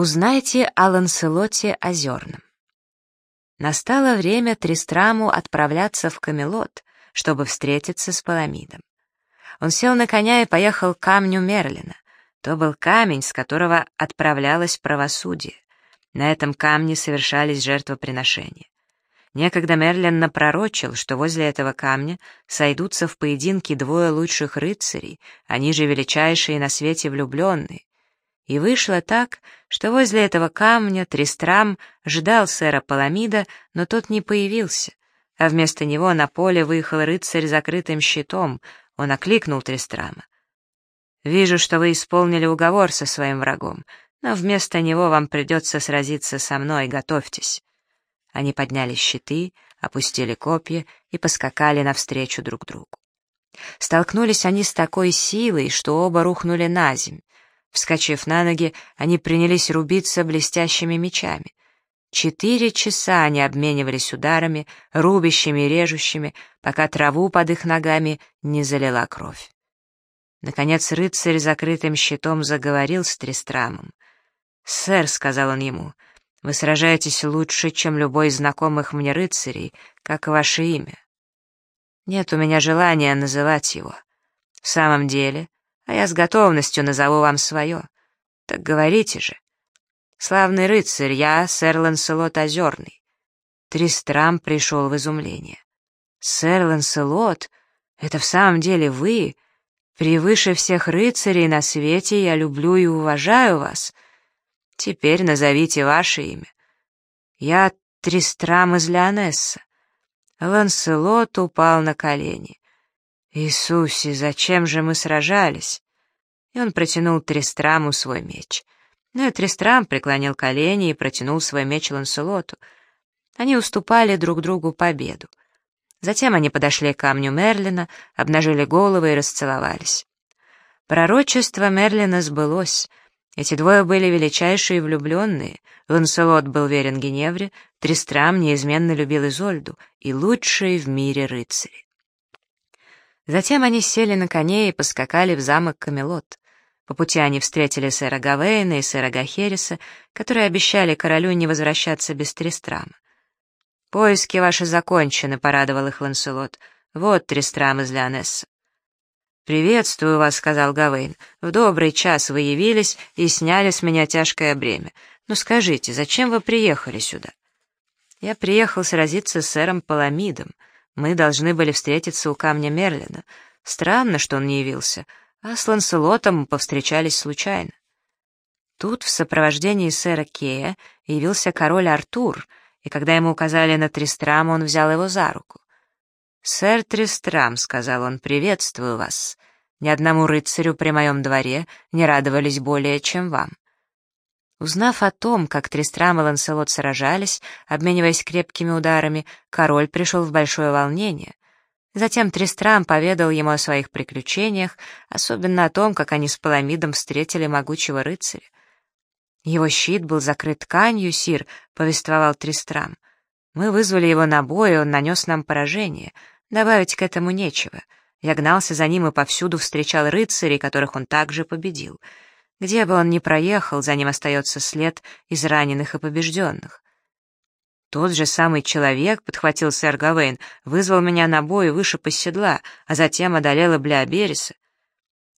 Узнайте о Ланселоте Озерном. Настало время Тристраму отправляться в Камелот, чтобы встретиться с Паламидом. Он сел на коня и поехал к камню Мерлина. То был камень, с которого отправлялось правосудие. На этом камне совершались жертвоприношения. Некогда Мерлин напророчил, что возле этого камня сойдутся в поединке двое лучших рыцарей, они же величайшие на свете влюбленные, и вышло так, что возле этого камня Тристрам ждал сэра Паламида, но тот не появился, а вместо него на поле выехал рыцарь с закрытым щитом, он окликнул Тристрама. «Вижу, что вы исполнили уговор со своим врагом, но вместо него вам придется сразиться со мной, готовьтесь». Они подняли щиты, опустили копья и поскакали навстречу друг другу. Столкнулись они с такой силой, что оба рухнули на земь. Вскочив на ноги, они принялись рубиться блестящими мечами. Четыре часа они обменивались ударами, рубящими и режущими, пока траву под их ногами не залила кровь. Наконец рыцарь закрытым щитом заговорил с Тристрамом. «Сэр», — сказал он ему, — «вы сражаетесь лучше, чем любой из знакомых мне рыцарей, как ваше имя». «Нет у меня желания называть его. В самом деле, а я с готовностью назову вам свое. Так говорите же. Славный рыцарь, я, сэр Ланселот Озерный. Тристрам пришел в изумление. Сэр Ланселот, это в самом деле вы? Превыше всех рыцарей на свете я люблю и уважаю вас. Теперь назовите ваше имя. Я Тристрам из Леонесса. Ланселот упал на колени. «Иисусе, зачем же мы сражались?» И он протянул Трестраму свой меч. Ну и Трестрам преклонил колени и протянул свой меч Ланселоту. Они уступали друг другу победу. Затем они подошли к камню Мерлина, обнажили головы и расцеловались. Пророчество Мерлина сбылось. Эти двое были величайшие влюбленные. Ланселот был верен Геневре, Трестрам неизменно любил Изольду и лучшие в мире рыцари. Затем они сели на коней и поскакали в замок Камелот. По пути они встретили сэра Гавейна и сэра Гахериса, которые обещали королю не возвращаться без Трестрама. «Поиски ваши закончены», — порадовал их Ланселот. «Вот Трестрам из Леонесса». «Приветствую вас», — сказал Гавейн. «В добрый час вы явились и сняли с меня тяжкое бремя. Ну скажите, зачем вы приехали сюда?» «Я приехал сразиться с сэром Паламидом. Мы должны были встретиться у камня Мерлина. Странно, что он не явился, а с Ланселотом повстречались случайно. Тут в сопровождении сэра Кея явился король Артур, и когда ему указали на Тристрама, он взял его за руку. «Сэр Тристрам», — сказал он, — «приветствую вас. Ни одному рыцарю при моем дворе не радовались более, чем вам. Узнав о том, как Тристрам и Ланселот сражались, обмениваясь крепкими ударами, король пришел в большое волнение. Затем Тристрам поведал ему о своих приключениях, особенно о том, как они с Паламидом встретили могучего рыцаря. «Его щит был закрыт тканью, сир», — повествовал Тристрам. «Мы вызвали его на бой, и он нанес нам поражение. Добавить к этому нечего. Я гнался за ним и повсюду встречал рыцарей, которых он также победил». Где бы он ни проехал, за ним остается след из раненых и побежденных. Тот же самый человек, подхватил сэр Гавейн, вызвал меня на бой выше по седла, а затем одолел и Бля Береса.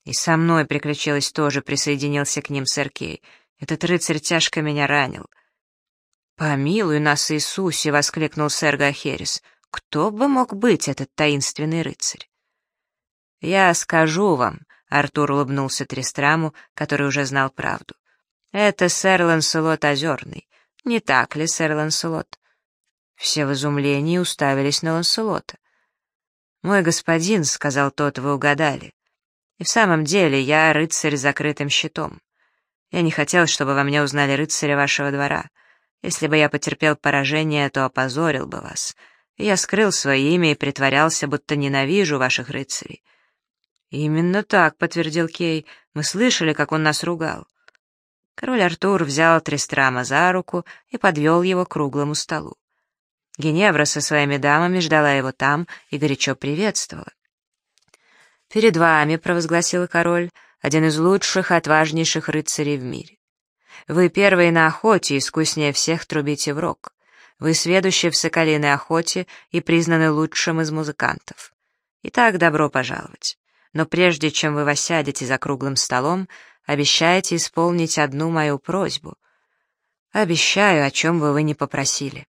И со мной приключилось тоже, присоединился к ним сэр Кей. Этот рыцарь тяжко меня ранил. «Помилуй нас, Иисусе!» — воскликнул сэр Гахерис. «Кто бы мог быть этот таинственный рыцарь?» «Я скажу вам», Артур улыбнулся Тристраму, который уже знал правду. «Это сэр Ланселот Озерный. Не так ли, сэр Ланселот?» Все в изумлении уставились на Ланселота. «Мой господин», — сказал тот, — «вы угадали. И в самом деле я рыцарь с закрытым щитом. Я не хотел, чтобы во мне узнали рыцаря вашего двора. Если бы я потерпел поражение, то опозорил бы вас. Я скрыл свое имя и притворялся, будто ненавижу ваших рыцарей. «Именно так», — подтвердил Кей. «Мы слышали, как он нас ругал». Король Артур взял Трестрама за руку и подвел его к круглому столу. Геневра со своими дамами ждала его там и горячо приветствовала. «Перед вами», — провозгласил король, — «один из лучших отважнейших рыцарей в мире. Вы первые на охоте, искуснее всех трубите в рог. Вы сведущие в соколиной охоте и признаны лучшим из музыкантов. Итак, добро пожаловать. Но прежде чем вы восядете за круглым столом, обещайте исполнить одну мою просьбу. Обещаю, о чем бы вы ни попросили.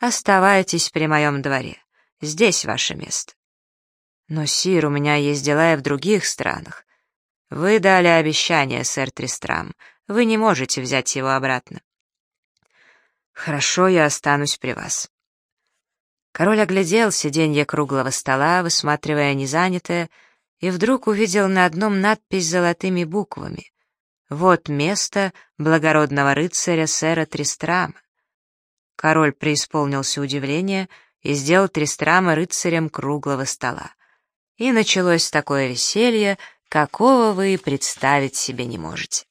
Оставайтесь при моем дворе. Здесь ваше место. Но, Сир, у меня есть дела и в других странах. Вы дали обещание, сэр Тристрам. Вы не можете взять его обратно. Хорошо, я останусь при вас. Король оглядел сиденье круглого стола, высматривая незанятое, и вдруг увидел на одном надпись золотыми буквами. «Вот место благородного рыцаря сэра Тристрама». Король преисполнился удивления и сделал Тристрама рыцарем круглого стола. И началось такое веселье, какого вы представить себе не можете.